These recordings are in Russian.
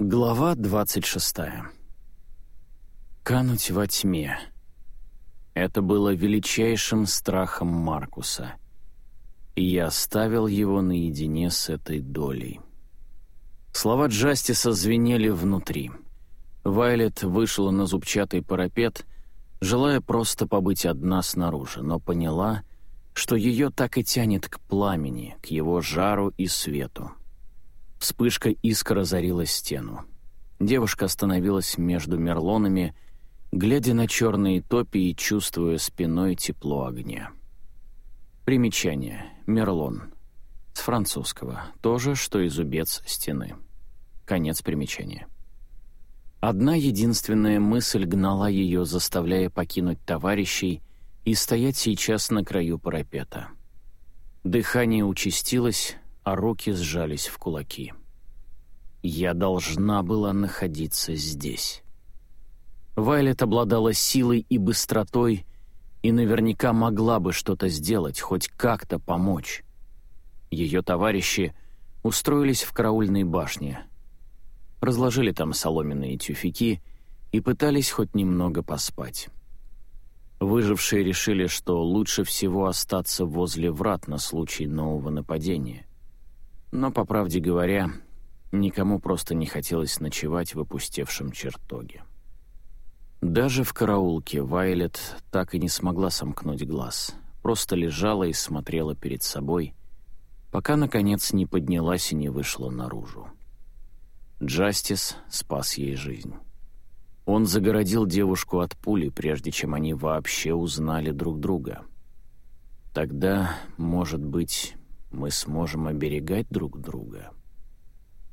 Глава 26. Кануть во тьме. Это было величайшим страхом Маркуса, и я оставил его наедине с этой долей. Слова Джастиса звенели внутри. Вайлет вышла на зубчатый парапет, желая просто побыть одна снаружи, но поняла, что ее так и тянет к пламени, к его жару и свету. Вспышка искра озарила стену. Девушка остановилась между мерлонами, глядя на черные топи и чувствуя спиной тепло огня. Примечание. Мерлон. С французского. То же, что и зубец стены. Конец примечания. Одна единственная мысль гнала ее, заставляя покинуть товарищей и стоять сейчас на краю парапета. Дыхание участилось, а руки сжались в кулаки. Я должна была находиться здесь. Вайлет обладала силой и быстротой и наверняка могла бы что-то сделать, хоть как-то помочь. Ее товарищи устроились в караульной башне, разложили там соломенные тюфяки и пытались хоть немного поспать. Выжившие решили, что лучше всего остаться возле врат на случай нового нападения. Но, по правде говоря, никому просто не хотелось ночевать в опустевшем чертоге. Даже в караулке Вайлет так и не смогла сомкнуть глаз, просто лежала и смотрела перед собой, пока, наконец, не поднялась и не вышла наружу. Джастис спас ей жизнь. Он загородил девушку от пули, прежде чем они вообще узнали друг друга. Тогда, может быть, мы сможем оберегать друг друга.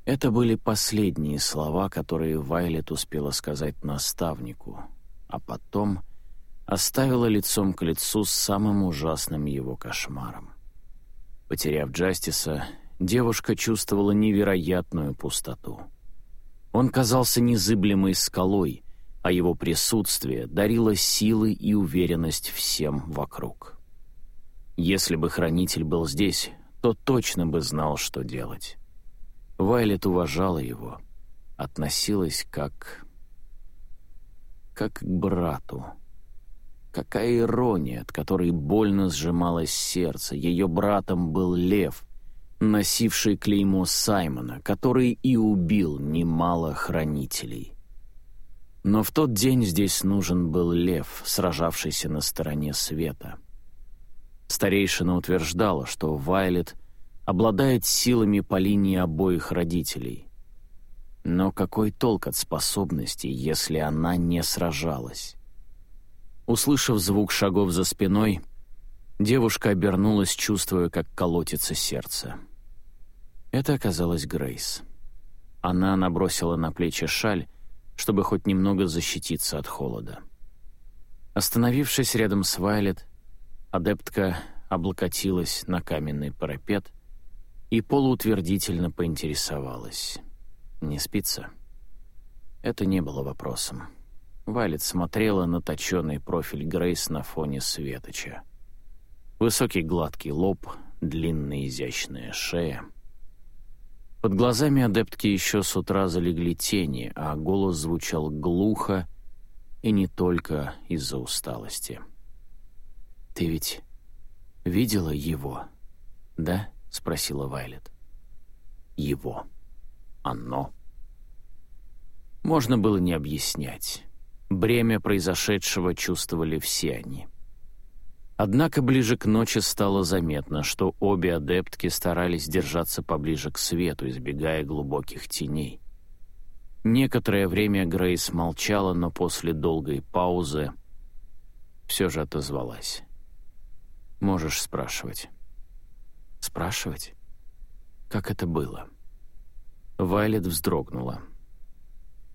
Это были последние слова, которые Вайлет успела сказать наставнику, а потом оставила лицом к лицу с самым ужасным его кошмаром. Потеряв Джастиса, девушка чувствовала невероятную пустоту. Он казался незыблемой скалой, а его присутствие дарило силы и уверенность всем вокруг. Если бы Хранитель был здесь, то точно бы знал, что делать. Вайлет уважала его, относилась как... как к брату. Какая ирония, от которой больно сжималось сердце. Ее братом был Лев, носивший клеймо Саймона, который и убил немало хранителей. Но в тот день здесь нужен был Лев, сражавшийся на стороне света — Старейшина утверждала, что Вайлет обладает силами по линии обоих родителей. Но какой толк от способностей, если она не сражалась? Услышав звук шагов за спиной, девушка обернулась, чувствуя, как колотится сердце. Это оказалась Грейс. Она набросила на плечи шаль, чтобы хоть немного защититься от холода. Остановившись рядом с Вайлет, Адептка облокотилась на каменный парапет и полуутвердительно поинтересовалась. «Не спится?» Это не было вопросом. Валет смотрела на точенный профиль Грейс на фоне Светоча. Высокий гладкий лоб, длинная изящная шея. Под глазами адептки еще с утра залегли тени, а голос звучал глухо и не только из-за усталости. «Ты ведь видела его, да?» — спросила Вайлет. «Его. Оно». Можно было не объяснять. Бремя произошедшего чувствовали все они. Однако ближе к ночи стало заметно, что обе адептки старались держаться поближе к свету, избегая глубоких теней. Некоторое время Грейс молчала, но после долгой паузы все же отозвалась. Можешь спрашивать. Спрашивать? Как это было? Вайлет вздрогнула.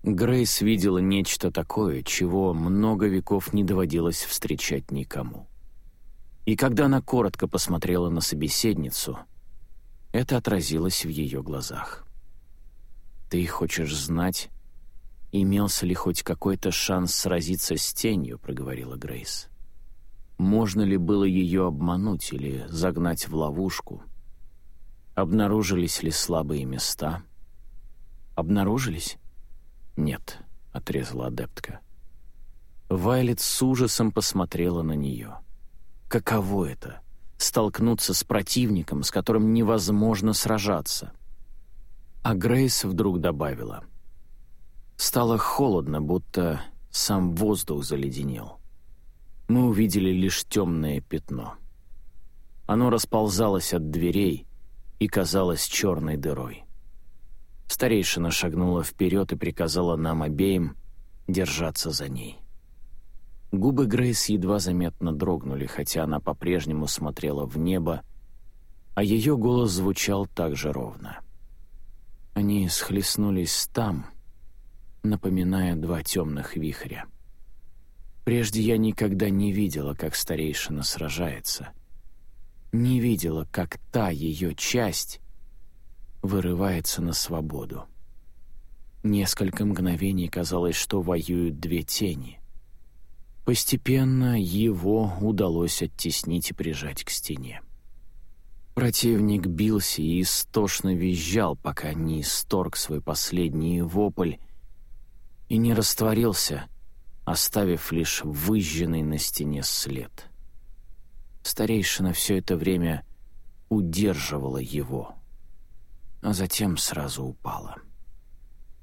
Грейс видела нечто такое, чего много веков не доводилось встречать никому. И когда она коротко посмотрела на собеседницу, это отразилось в ее глазах. «Ты хочешь знать, имелся ли хоть какой-то шанс сразиться с тенью?» — проговорила Грейс. Можно ли было ее обмануть или загнать в ловушку? Обнаружились ли слабые места? Обнаружились? «Нет», — отрезала адептка. Вайлет с ужасом посмотрела на нее. Каково это — столкнуться с противником, с которым невозможно сражаться? А Грейс вдруг добавила. Стало холодно, будто сам воздух заледенел. Мы увидели лишь темное пятно. Оно расползалось от дверей и казалось черной дырой. Старейшина шагнула вперед и приказала нам обеим держаться за ней. Губы Грейс едва заметно дрогнули, хотя она по-прежнему смотрела в небо, а ее голос звучал так же ровно. Они схлестнулись там, напоминая два темных вихря. Прежде я никогда не видела, как старейшина сражается. Не видела, как та ее часть вырывается на свободу. Несколько мгновений казалось, что воюют две тени. Постепенно его удалось оттеснить и прижать к стене. Противник бился и истошно визжал, пока не исторг свой последний вопль и не растворился, оставив лишь выжженный на стене след. Старейшина все это время удерживала его, а затем сразу упала.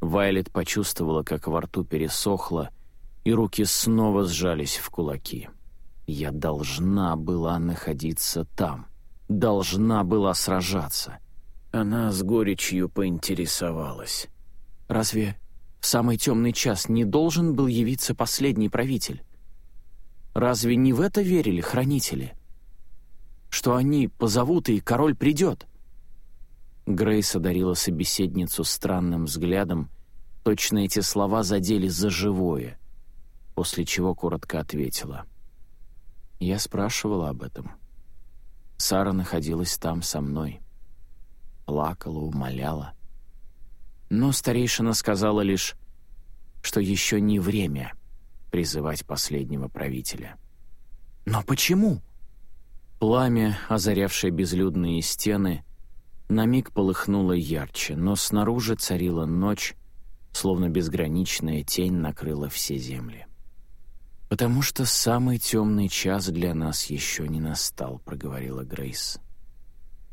Вайлет почувствовала, как во рту пересохло, и руки снова сжались в кулаки. Я должна была находиться там, должна была сражаться. Она с горечью поинтересовалась. «Разве в самый темный час не должен был явиться последний правитель? Разве не в это верили хранители? Что они позовут, и король придет?» Грейс одарила собеседницу странным взглядом, точно эти слова задели за живое — после чего коротко ответила. Я спрашивала об этом. Сара находилась там со мной. Плакала, умоляла. Но старейшина сказала лишь, что еще не время призывать последнего правителя. «Но почему?» Пламя, озарявшее безлюдные стены, на миг полыхнуло ярче, но снаружи царила ночь, словно безграничная тень накрыла все земли. «Потому что самый темный час для нас еще не настал», — проговорила Грейс.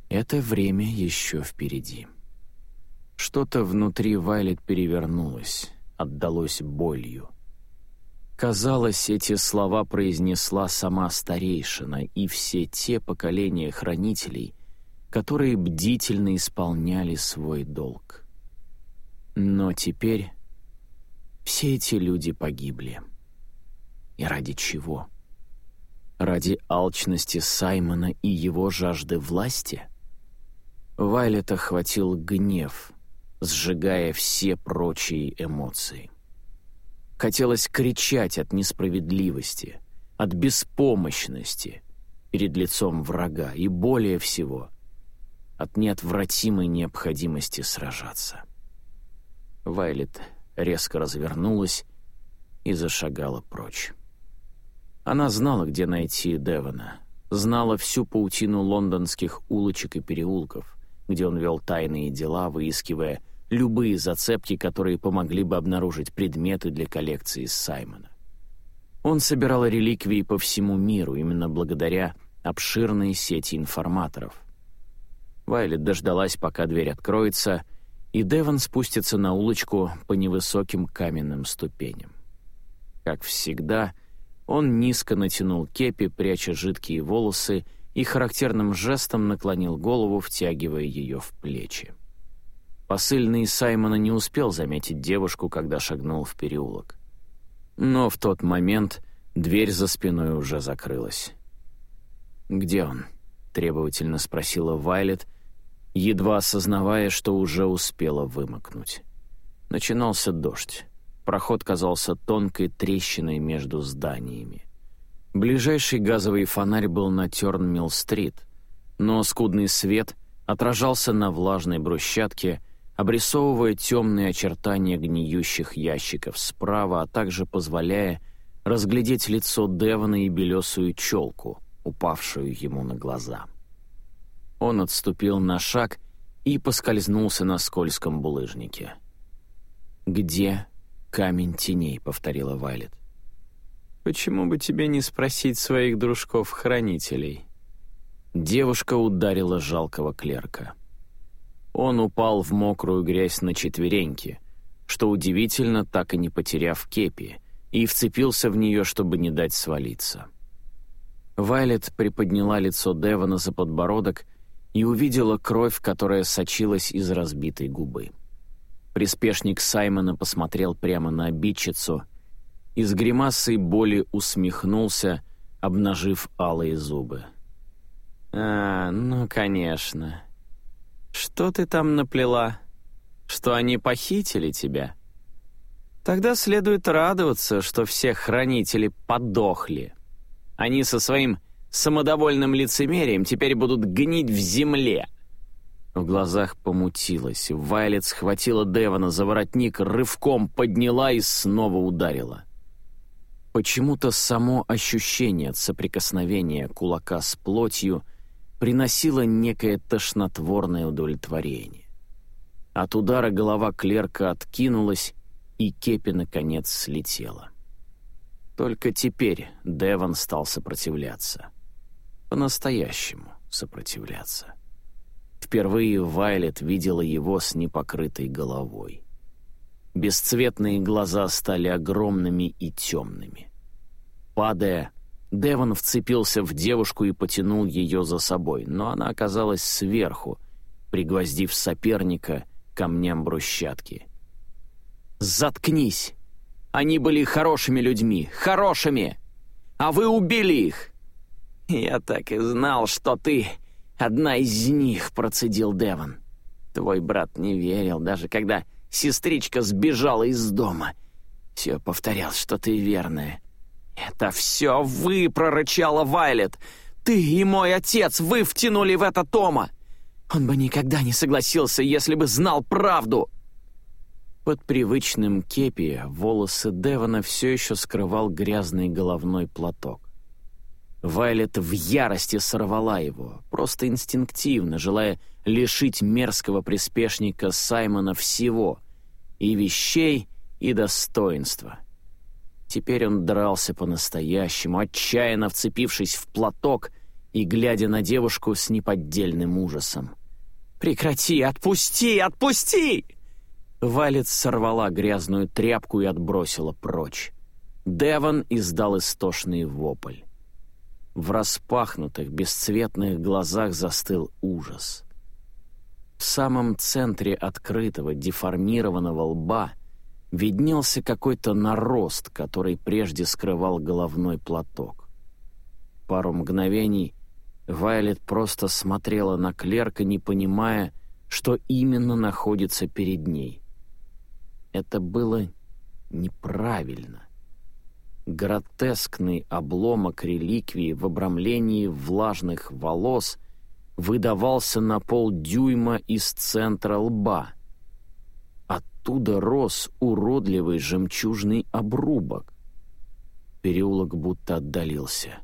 «Это время еще впереди». Что-то внутри Вайлет перевернулось, отдалось болью. Казалось, эти слова произнесла сама старейшина и все те поколения хранителей, которые бдительно исполняли свой долг. Но теперь все эти люди погибли. И ради чего? Ради алчности Саймона и его жажды власти? Вайлет охватил гнев, сжигая все прочие эмоции. Хотелось кричать от несправедливости, от беспомощности перед лицом врага и, более всего, от неотвратимой необходимости сражаться. Вайлет резко развернулась и зашагала прочь. Она знала, где найти Девона, знала всю паутину лондонских улочек и переулков, где он вел тайные дела, выискивая любые зацепки, которые помогли бы обнаружить предметы для коллекции Саймона. Он собирал реликвии по всему миру именно благодаря обширной сети информаторов. Вайлет дождалась, пока дверь откроется, и Девон спустится на улочку по невысоким каменным ступеням. Как всегда — он низко натянул кепи, пряча жидкие волосы, и характерным жестом наклонил голову, втягивая ее в плечи. Посыльный Саймона не успел заметить девушку, когда шагнул в переулок. Но в тот момент дверь за спиной уже закрылась. «Где он?» — требовательно спросила Вайлет, едва осознавая, что уже успела вымокнуть. Начинался дождь. Проход казался тонкой трещиной между зданиями. Ближайший газовый фонарь был на Тёрнмилл-стрит, но скудный свет отражался на влажной брусчатке, обрисовывая темные очертания гниющих ящиков справа, а также позволяя разглядеть лицо Девона и белесую челку, упавшую ему на глаза. Он отступил на шаг и поскользнулся на скользком булыжнике. Где камень теней», — повторила Вайлет. «Почему бы тебе не спросить своих дружков-хранителей?» Девушка ударила жалкого клерка. Он упал в мокрую грязь на четвереньки, что удивительно, так и не потеряв кепи, и вцепился в нее, чтобы не дать свалиться. Вайлет приподняла лицо Девона за подбородок и увидела кровь, которая сочилась из разбитой губы. Приспешник Саймона посмотрел прямо на обидчицу и с гримасой боли усмехнулся, обнажив алые зубы. «А, ну, конечно. Что ты там наплела? Что они похитили тебя?» Тогда следует радоваться, что все хранители подохли. Они со своим самодовольным лицемерием теперь будут гнить в земле. В глазах помутилось. Вайлет схватила Девона за воротник, рывком подняла и снова ударила. Почему-то само ощущение соприкосновения кулака с плотью приносило некое тошнотворное удовлетворение. От удара голова клерка откинулась, и кепи, наконец, слетела. Только теперь Деван стал сопротивляться. По-настоящему сопротивляться. Впервые Вайлет видела его с непокрытой головой. Бесцветные глаза стали огромными и темными. Падая, Деван вцепился в девушку и потянул ее за собой, но она оказалась сверху, пригвоздив соперника камням брусчатки — «Заткнись! Они были хорошими людьми, хорошими! А вы убили их!» «Я так и знал, что ты одна из них», — процедил Деван. «Твой брат не верил, даже когда сестричка сбежала из дома. Все повторял, что ты верная». «Это все вы!» — прорычала Вайлет. «Ты и мой отец, вы втянули в это Тома! Он бы никогда не согласился, если бы знал правду!» Под привычным кепи волосы Девона все еще скрывал грязный головной платок. Вайлет в ярости сорвала его, просто инстинктивно, желая лишить мерзкого приспешника Саймона всего — и вещей, и достоинства. Теперь он дрался по-настоящему, отчаянно вцепившись в платок и глядя на девушку с неподдельным ужасом. «Прекрати! Отпусти! Отпусти!» Валец сорвала грязную тряпку и отбросила прочь. Деван издал истошный вопль. В распахнутых, бесцветных глазах застыл ужас. В самом центре открытого, деформированного лба виднелся какой-то нарост, который прежде скрывал головной платок. Пару мгновений Вайлет просто смотрела на клерка, не понимая, что именно находится перед ней. Это было неправильно. Гротескный обломок реликвии в обрамлении влажных волос выдавался на полдюйма из центра лба. Оттуда рос уродливый жемчужный обрубок. Переулок будто отдалился.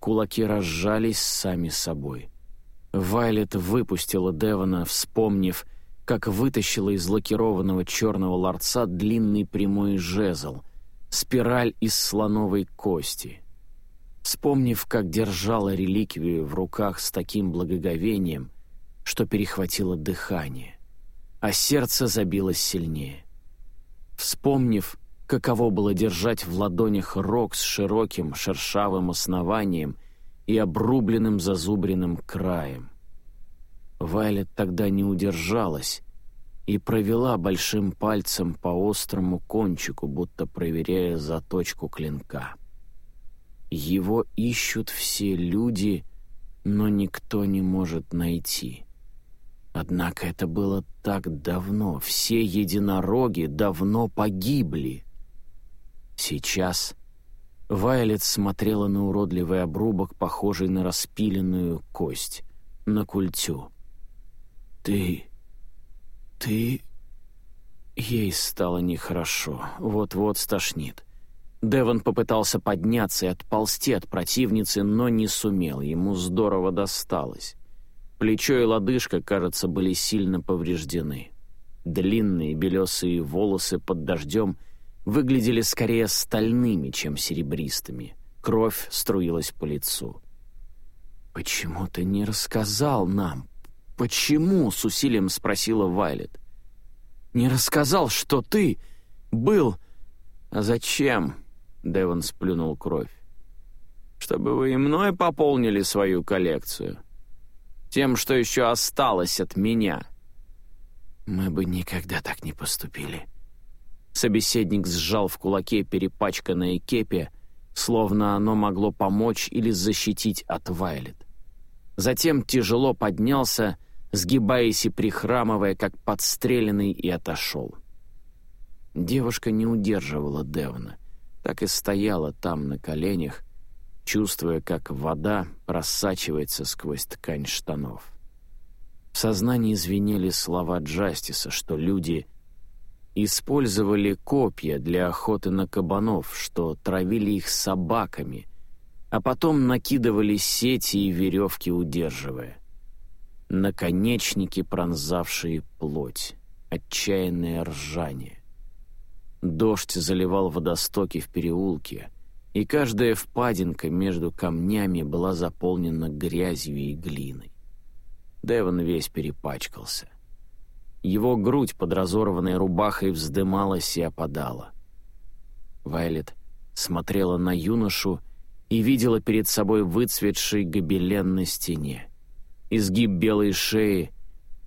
Кулаки разжались сами собой. Вайлет выпустила Девона, вспомнив, как вытащила из лакированного черного ларца длинный прямой жезл, спираль из слоновой кости. Вспомнив, как держала реликвию в руках с таким благоговением, что перехватило дыхание, а сердце забилось сильнее. Вспомнив, каково было держать в ладонях рог с широким шершавым основанием и обрубленным зазубренным краем. Вайлет тогда не удержалась и провела большим пальцем по острому кончику, будто проверяя заточку клинка. Его ищут все люди, но никто не может найти. Однако это было так давно, все единороги давно погибли. Сейчас Вайлет смотрела на уродливый обрубок, похожий на распиленную кость, на культю. «Ты... ты...» Ей стало нехорошо, вот-вот стошнит. Девон попытался подняться и отползти от противницы, но не сумел, ему здорово досталось. Плечо и лодыжка, кажется, были сильно повреждены. Длинные белесые волосы под дождем выглядели скорее стальными, чем серебристыми. Кровь струилась по лицу. «Почему ты не рассказал нам? Почему?» — с усилием спросила Вайлет. «Не рассказал, что ты был...» «А зачем?» — Девон сплюнул кровь. «Чтобы вы и мной пополнили свою коллекцию. Тем, что еще осталось от меня». «Мы бы никогда так не поступили». Собеседник сжал в кулаке перепачканное кепи, словно оно могло помочь или защитить от Вайлет. Затем тяжело поднялся, сгибаясь и прихрамывая, как подстреленный, и отошел. Девушка не удерживала Девна, так и стояла там на коленях, чувствуя, как вода просачивается сквозь ткань штанов. В сознании звенели слова Джастиса, что люди использовали копья для охоты на кабанов, что травили их собаками, а потом накидывали сети и веревки, удерживая. Наконечники, пронзавшие плоть, отчаянное ржание. Дождь заливал водостоки в переулке, и каждая впадинка между камнями была заполнена грязью и глиной. Девон весь перепачкался. Его грудь под разорванной рубахой вздымалась и опадала. Вайлет смотрела на юношу и видела перед собой выцветший гобелен на стене, изгиб белой шеи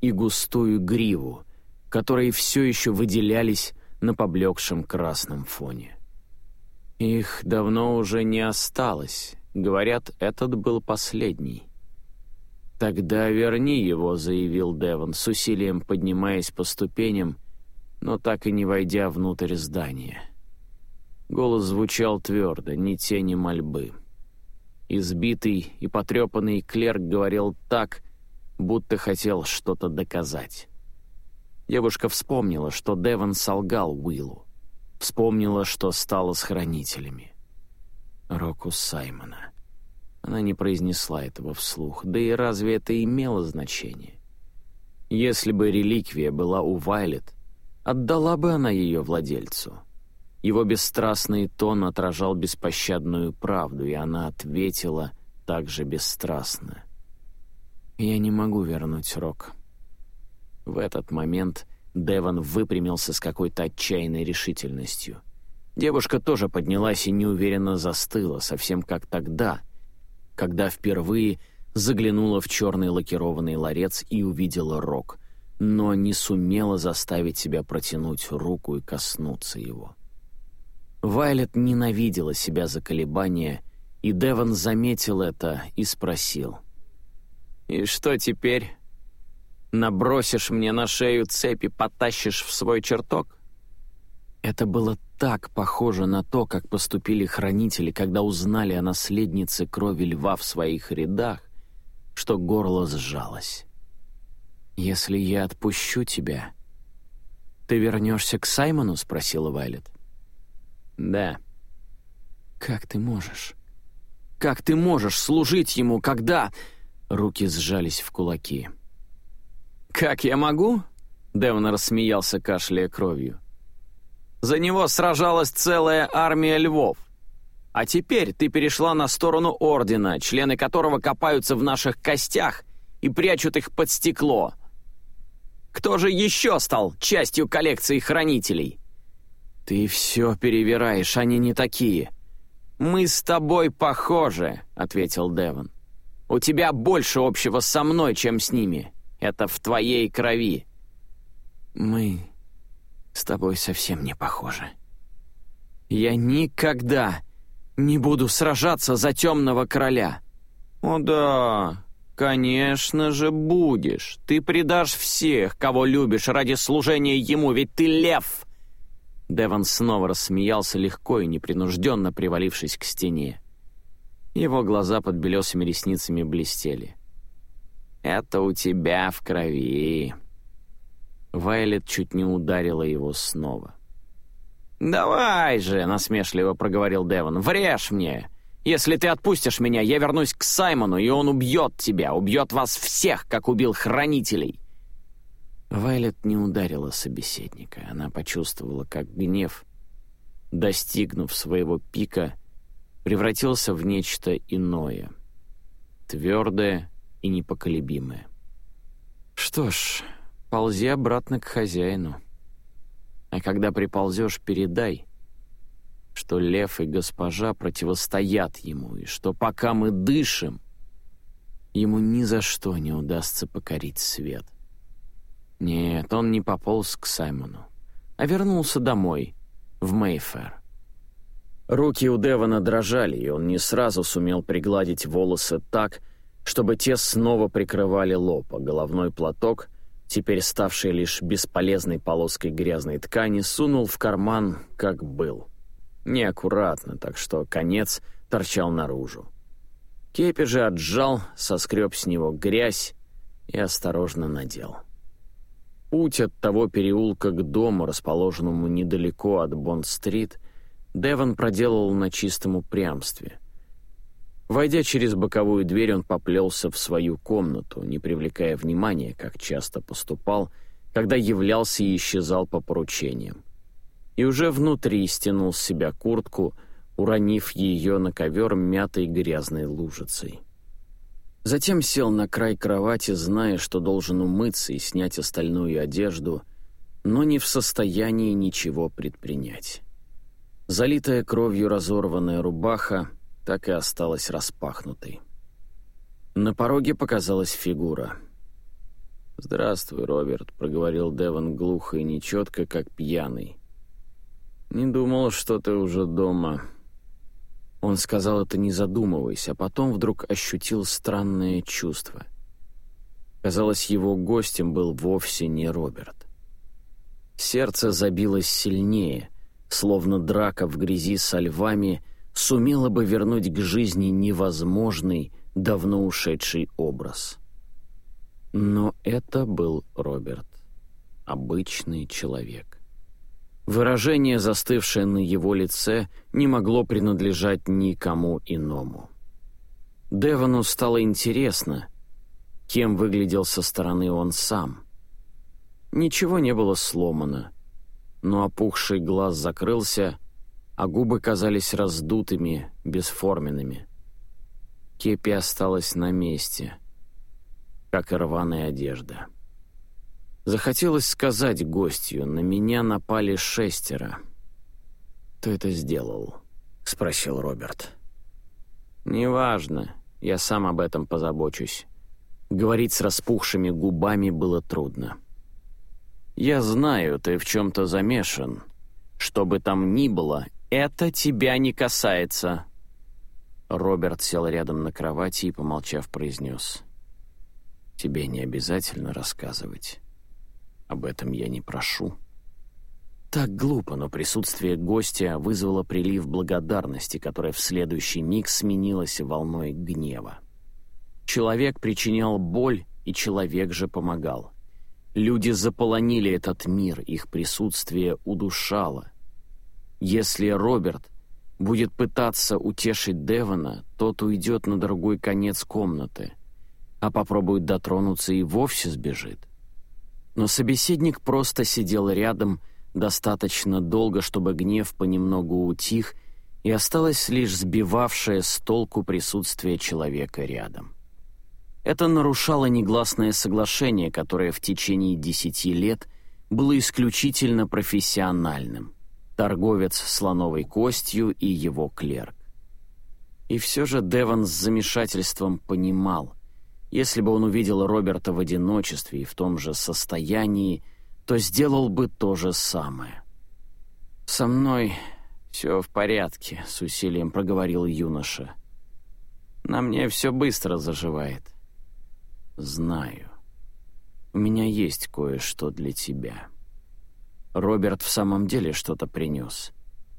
и густую гриву, которые все еще выделялись на поблекшем красном фоне. Их давно уже не осталось. Говорят, этот был последний. «Тогда верни его», — заявил Девон, с усилием поднимаясь по ступеням, но так и не войдя внутрь здания. Голос звучал твердо, ни тени мольбы. Избитый и потрепанный клерк говорил так, будто хотел что-то доказать. Девушка вспомнила, что Девон солгал Уиллу. Вспомнила, что стало с хранителями. Року Саймона. Она не произнесла этого вслух, да и разве это имело значение? Если бы реликвия была у Вайлет, отдала бы она ее владельцу. Его бесстрастный тон отражал беспощадную правду, и она ответила так же бесстрастно. «Я не могу вернуть Рок». В этот момент Деван выпрямился с какой-то отчаянной решительностью. Девушка тоже поднялась и неуверенно застыла, совсем как тогда — когда впервые заглянула в черный лакированный ларец и увидела рог, но не сумела заставить себя протянуть руку и коснуться его. Вайлет ненавидела себя за колебания, и Деван заметил это и спросил. «И что теперь? Набросишь мне на шею цепи, потащишь в свой чертог?» Это было так похоже на то, как поступили хранители, когда узнали о наследнице крови льва в своих рядах, что горло сжалось. «Если я отпущу тебя, ты вернешься к Саймону?» — спросила Вайлет. «Да». «Как ты можешь? Как ты можешь служить ему, когда...» Руки сжались в кулаки. «Как я могу?» — Девон рассмеялся, кашляя кровью. За него сражалась целая армия львов. А теперь ты перешла на сторону Ордена, члены которого копаются в наших костях и прячут их под стекло. Кто же еще стал частью коллекции хранителей? Ты все перевираешь, они не такие. Мы с тобой похожи, ответил Девон. У тебя больше общего со мной, чем с ними. Это в твоей крови. Мы с тобой совсем не похоже. Я никогда не буду сражаться за темного короля. О да, конечно же будешь. Ты предашь всех, кого любишь, ради служения ему, ведь ты лев. Деван снова рассмеялся легко и непринужденно, привалившись к стене. Его глаза под белесыми ресницами блестели. «Это у тебя в крови», Вайлет чуть не ударила его снова. «Давай же!» — насмешливо проговорил Девон. «Врежь мне! Если ты отпустишь меня, я вернусь к Саймону, и он убьет тебя, убьет вас всех, как убил хранителей!» Вайлет не ударила собеседника. Она почувствовала, как гнев достигнув своего пика, превратился в нечто иное, твердое и непоколебимое. Что ж, ползи обратно к хозяину. А когда приползешь, передай, что лев и госпожа противостоят ему, и что пока мы дышим, ему ни за что не удастся покорить свет. Нет, он не пополз к Саймону, а вернулся домой, в Мейфер. Руки у Девона дрожали, и он не сразу сумел пригладить волосы так, чтобы те снова прикрывали лоб, а головной платок, теперь ставший лишь бесполезной полоской грязной ткани, сунул в карман, как был. Неаккуратно, так что конец торчал наружу. Кепи же отжал, соскреб с него грязь и осторожно надел. Путь от того переулка к дому, расположенному недалеко от Бонд-стрит, Девон проделал на чистом упрямстве. Войдя через боковую дверь, он поплелся в свою комнату, не привлекая внимания, как часто поступал, когда являлся и исчезал по поручениям. И уже внутри стянул с себя куртку, уронив ее на ковер мятой грязной лужицей. Затем сел на край кровати, зная, что должен умыться и снять остальную одежду, но не в состоянии ничего предпринять. Залитая кровью разорванная рубаха так и осталась распахнутой. На пороге показалась фигура. «Здравствуй, Роберт», — проговорил Деван глухо и нечетко, как пьяный. «Не думал, что ты уже дома». Он сказал это не задумываясь, а потом вдруг ощутил странное чувство. Казалось, его гостем был вовсе не Роберт. Сердце забилось сильнее, словно драка в грязи со львами сумела бы вернуть к жизни невозможный, давно ушедший образ. Но это был Роберт, обычный человек. Выражение, застывшее на его лице, не могло принадлежать никому иному. Девону стало интересно, кем выглядел со стороны он сам. Ничего не было сломано, но опухший глаз закрылся, а губы казались раздутыми, бесформенными. Кепи осталась на месте, как и рваная одежда. Захотелось сказать гостью, на меня напали шестеро. «Кто это сделал?» — спросил Роберт. «Неважно, я сам об этом позабочусь». Говорить с распухшими губами было трудно. «Я знаю, ты в чем-то замешан. Что бы там ни было, это тебя не касается». Роберт сел рядом на кровати и, помолчав, произнес. «Тебе не обязательно рассказывать». Об этом я не прошу. Так глупо, но присутствие гостя вызвало прилив благодарности, которая в следующий миг сменилась волной гнева. Человек причинял боль, и человек же помогал. Люди заполонили этот мир, их присутствие удушало. Если Роберт будет пытаться утешить Девона, тот уйдет на другой конец комнаты, а попробует дотронуться и вовсе сбежит. Но собеседник просто сидел рядом достаточно долго, чтобы гнев понемногу утих, и осталось лишь сбивавшее с толку присутствие человека рядом. Это нарушало негласное соглашение, которое в течение десяти лет было исключительно профессиональным. Торговец слоновой костью и его клерк. И все же Деван с замешательством понимал, если бы он увидел Роберта в одиночестве и в том же состоянии, то сделал бы то же самое. «Со мной все в порядке», — с усилием проговорил юноша. «На мне все быстро заживает». «Знаю. У меня есть кое-что для тебя». Роберт в самом деле что-то принес.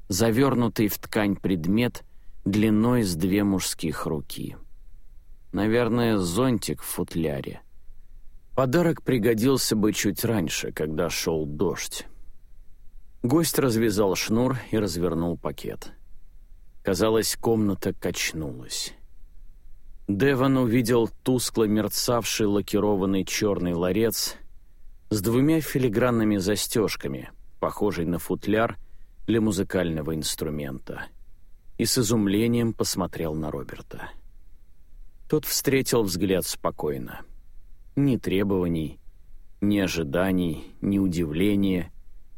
Завернутый в ткань предмет длиной с две мужских руки. Наверное, зонтик в футляре. Подарок пригодился бы чуть раньше, когда шел дождь. Гость развязал шнур и развернул пакет. Казалось, комната качнулась. Деван увидел тускло мерцавший лакированный черный ларец с двумя филигранными застежками, похожий на футляр, для музыкального инструмента и с изумлением посмотрел на Роберта. Тот встретил взгляд спокойно. Ни требований, ни ожиданий, ни удивления,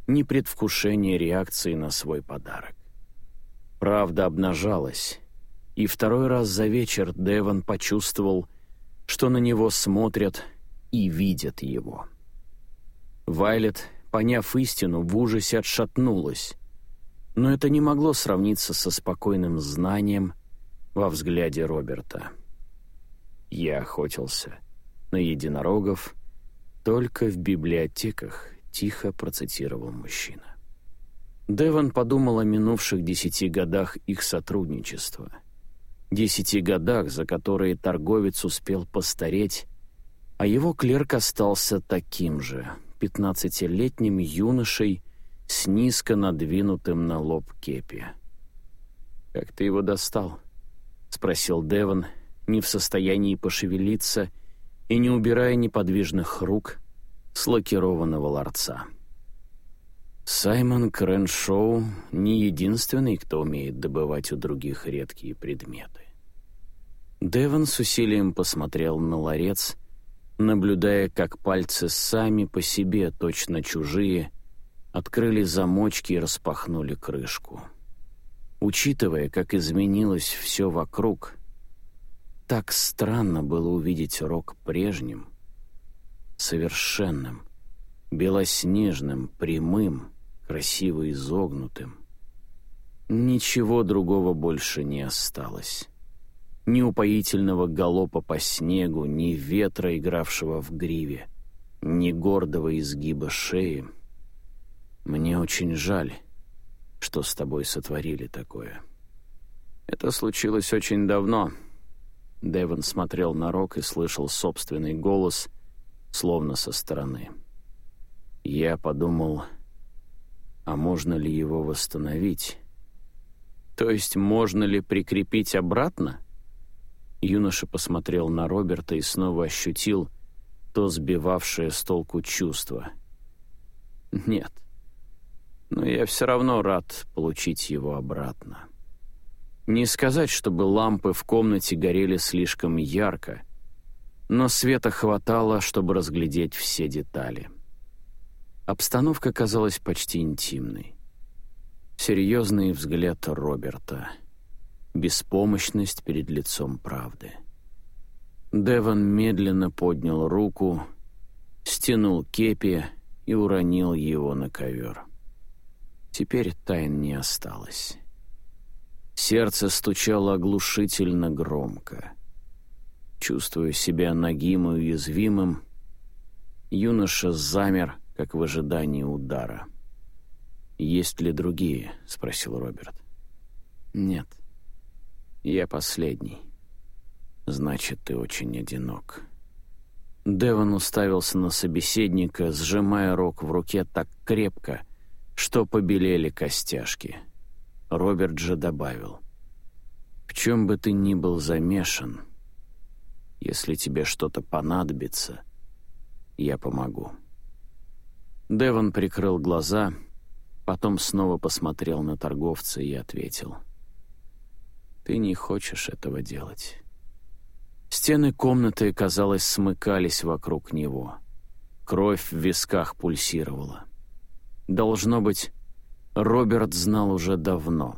ни предвкушения реакции на свой подарок. Правда обнажалась, и второй раз за вечер Деван почувствовал, что на него смотрят и видят его. Вайлет, поняв истину, в ужасе отшатнулась, но это не могло сравниться со спокойным знанием во взгляде Роберта. Я охотился на единорогов только в библиотеках, тихо процитировал мужчина. Деван подумал о минувших десяти годах их сотрудничества. Десяти годах, за которые торговец успел постареть, а его клерк остался таким же, пятнадцатилетним юношей с низко надвинутым на лоб кепи. «Как ты его достал?» — спросил Деван, не в состоянии пошевелиться и не убирая неподвижных рук с лакированного ларца. Саймон Крэншоу не единственный, кто умеет добывать у других редкие предметы. Деван с усилием посмотрел на ларец, наблюдая, как пальцы сами по себе, точно чужие, открыли замочки и распахнули крышку. Учитывая, как изменилось все вокруг, так странно было увидеть рог прежним, совершенным, белоснежным, прямым, красиво изогнутым. Ничего другого больше не осталось. Ни упоительного галопа по снегу, ни ветра, игравшего в гриве, ни гордого изгиба шеи. Мне очень жаль, что с тобой сотворили такое. Это случилось очень давно — Дэвон смотрел на Рок и слышал собственный голос, словно со стороны. Я подумал, а можно ли его восстановить? То есть можно ли прикрепить обратно? Юноша посмотрел на Роберта и снова ощутил то сбивавшее с толку чувство. Нет. Но я все равно рад получить его обратно. Не сказать, чтобы лампы в комнате горели слишком ярко, но света хватало, чтобы разглядеть все детали. Обстановка казалась почти интимной. Серьезный взгляд Роберта. Беспомощность перед лицом правды. Деван медленно поднял руку, стянул кепи и уронил его на ковер. Теперь тайн не осталось. Сердце стучало оглушительно громко. Чувствуя себя нагим и уязвимым, юноша замер, как в ожидании удара. «Есть ли другие?» — спросил Роберт. «Нет. Я последний. Значит, ты очень одинок». Девон уставился на собеседника, сжимая рог в руке так крепко, что побелели костяшки — Роберт же добавил. «В чем бы ты ни был замешан, если тебе что-то понадобится, я помогу». Девон прикрыл глаза, потом снова посмотрел на торговца и ответил. «Ты не хочешь этого делать». Стены комнаты, казалось, смыкались вокруг него. Кровь в висках пульсировала. Должно быть, Роберт знал уже давно.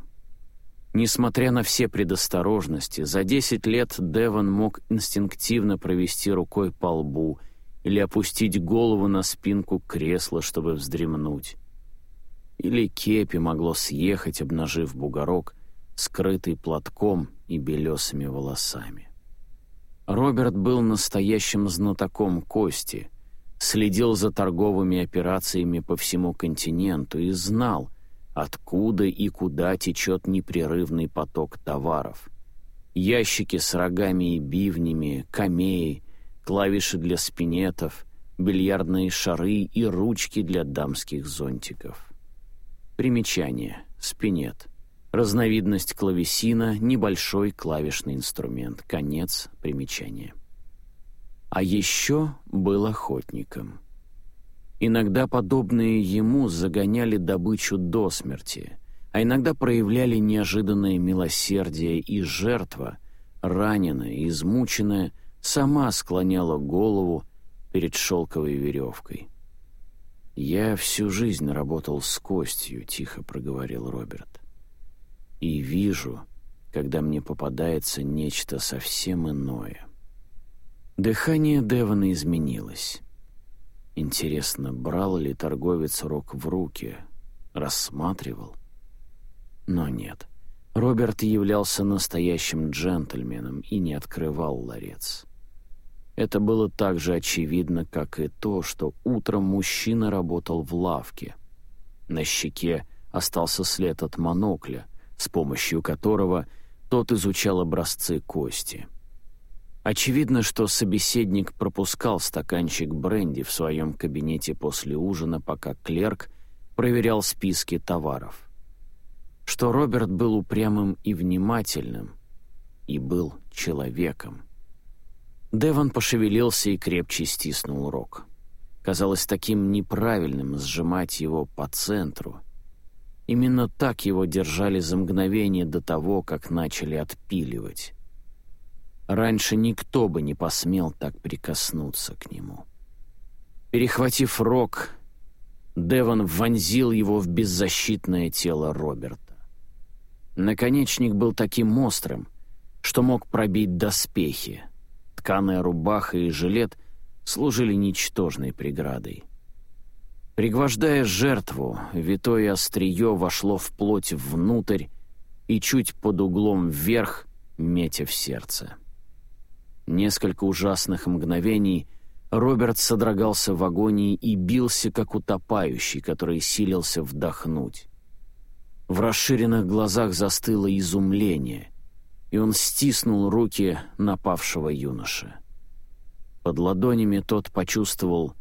Несмотря на все предосторожности, за 10 лет Девон мог инстинктивно провести рукой по лбу или опустить голову на спинку кресла, чтобы вздремнуть. Или кепи могло съехать, обнажив бугорок, скрытый платком и белесыми волосами. Роберт был настоящим знатоком кости, следил за торговыми операциями по всему континенту и знал — откуда и куда течет непрерывный поток товаров. Ящики с рогами и бивнями, камеи, клавиши для спинетов, бильярдные шары и ручки для дамских зонтиков. Примечание. Спинет. Разновидность клавесина, небольшой клавишный инструмент. Конец примечания. А еще был охотником — Иногда подобные ему загоняли добычу до смерти, а иногда проявляли неожиданное милосердие, и жертва, раненая измученная, сама склоняла голову перед шелковой веревкой. «Я всю жизнь работал с костью», — тихо проговорил Роберт. «И вижу, когда мне попадается нечто совсем иное». Дыхание Девона изменилось. Интересно, брал ли торговец рог в руки, рассматривал? Но нет. Роберт являлся настоящим джентльменом и не открывал ларец. Это было так же очевидно, как и то, что утром мужчина работал в лавке. На щеке остался след от монокля, с помощью которого тот изучал образцы кости. Очевидно, что собеседник пропускал стаканчик бренди в своем кабинете после ужина, пока клерк проверял списки товаров. Что Роберт был упрямым и внимательным, и был человеком. Деван пошевелился и крепче стиснул рог. Казалось таким неправильным сжимать его по центру. Именно так его держали за мгновение до того, как начали отпиливать. Раньше никто бы не посмел так прикоснуться к нему. Перехватив рог, Деван вонзил его в беззащитное тело Роберта. Наконечник был таким острым, что мог пробить доспехи. Тканая рубаха и жилет служили ничтожной преградой. Пригвождая жертву, витое острие вошло в плоть внутрь и чуть под углом вверх, метя в сердце. Несколько ужасных мгновений Роберт содрогался в агонии и бился, как утопающий, который силился вдохнуть. В расширенных глазах застыло изумление, и он стиснул руки напавшего юноши. Под ладонями тот почувствовал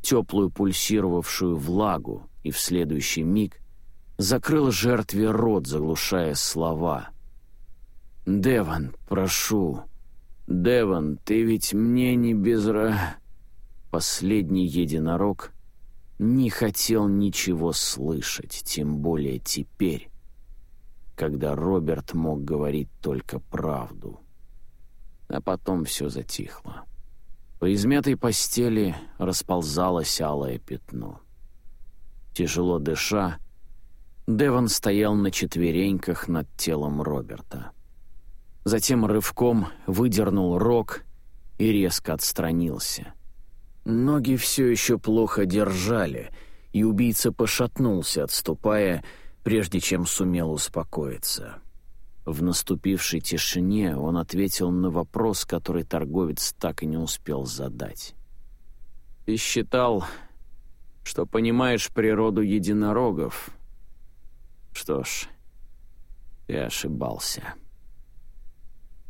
теплую пульсировавшую влагу и в следующий миг закрыл жертве рот, заглушая слова. «Деван, прошу, «Деван, ты ведь мне не безра...» Последний единорог не хотел ничего слышать, тем более теперь, когда Роберт мог говорить только правду. А потом все затихло. По измятой постели расползалось алое пятно. Тяжело дыша, Деван стоял на четвереньках над телом Роберта. Затем рывком выдернул рог и резко отстранился. Ноги все еще плохо держали, и убийца пошатнулся, отступая, прежде чем сумел успокоиться. В наступившей тишине он ответил на вопрос, который торговец так и не успел задать. «Ты считал, что понимаешь природу единорогов? Что ж, ты ошибался».